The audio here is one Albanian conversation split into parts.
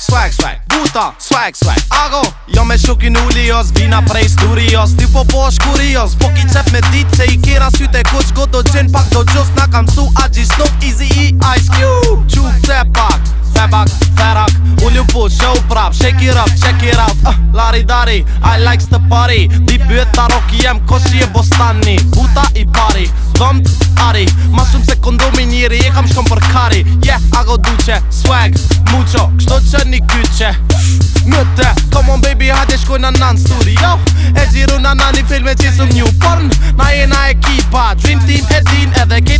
swag swag Buta, swag swag Ago Jo me shukin ulios, vina prej studios Ti po po është kurios, po qep me dit Se i kera syte kuç go do gjen pak do gjus Na kam su a gji snop, easy e ice cube Qup të pak, febak, ferak Ullu po show prap, shake it up, check it out uh, Lari dari, I like the party Di bëhet ta roki jem, koshi e bostani Buta i pari, dhëm të ari Vëndo mi njëri, e kam shkom për kari Yeah, a duqe, swag, Mucho, kështo që një kyqe Në te, come on baby, hajde shkoj në nan studio E gjiru në nani i filme që së një porn Na e na e kipa, dream team e din edhe kit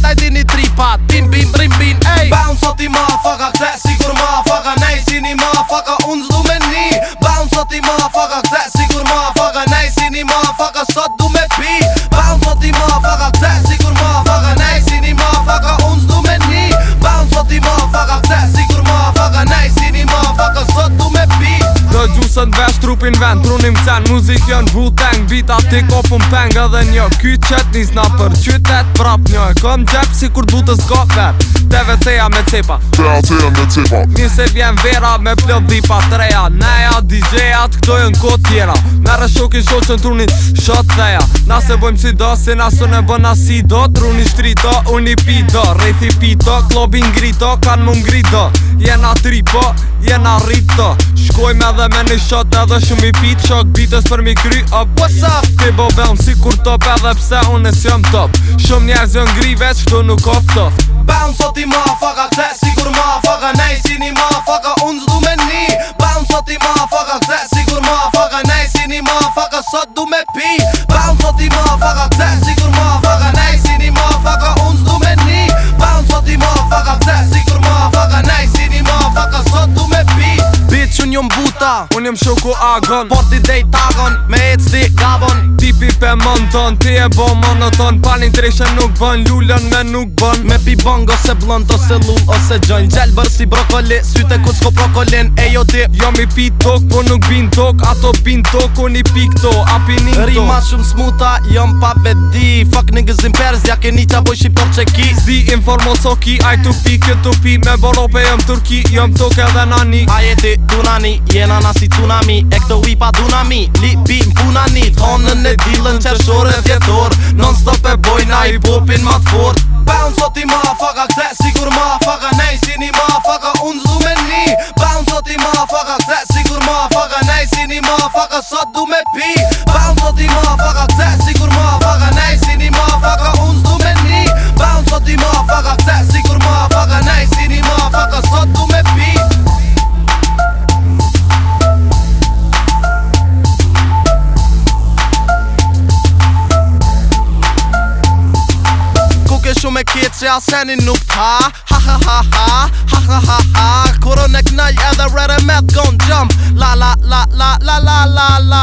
Kosën vesh, trupin vend, trunim cen Muzik jën vu teng, vita ti ko pun peng Edhe një kyt qet njës na për qytet Prap një e këm gjep si kur butës të vet Teve ceja me cepa Teja ceja me cepa Një vjen vera me plët dhipa treja Neja, dj a këto jën ko tjera Në rëshokin shoqën trunin shot theja Na bojmë si do, si na në bën si do Truni shtri do, unë i pi do Rejthi pi do, klobin ngri do, kanë mund ngri do Jena tri po, jena rrit do Shkojmë edhe me në shot edhe dhe shumë i pit Shok bites për mi kry A oh, what's up? Ti bo bell si kur top edhe pse unë e jam top Shumë njerës jo në gri veç Këtu nuk oftof Bell sot i ma faka këtë Si kur ma faka Nej si ni ma faka Unë zdu me Unë jëmë shoku agon Po ti tagon Me e si gabon Tipi pe mën ton Ti e bo mënë tën Panin të nuk bën Lullën me nuk bën Me pi bëng ose blënd Ose lull ose gjën Gjell bërë si brokoli Syte ku s'ko brokolin E jo ti Jom i pi tok Po nuk bin tok Ato bin tok Unë i pi këto A pi nin këto Rima shumë smuta Jom pa vedi Fuck në gëzim perz Ja një qa boj shqip të ki Zdi informo ki Aj tu pi tu pi Me borope jom turki Jom tok edhe nani Ajeti tu Jena nani na si tsunami E këto i pa dunami Li bim puna një Tonën e dilën qërëshore fjetor Non stop e bojna i popin matë fort Bounce o Se asen nuk pa Ha ha ha ha Ha ha ha ha Kuro nekna Ja the red and meth gon' jump La la la la la la la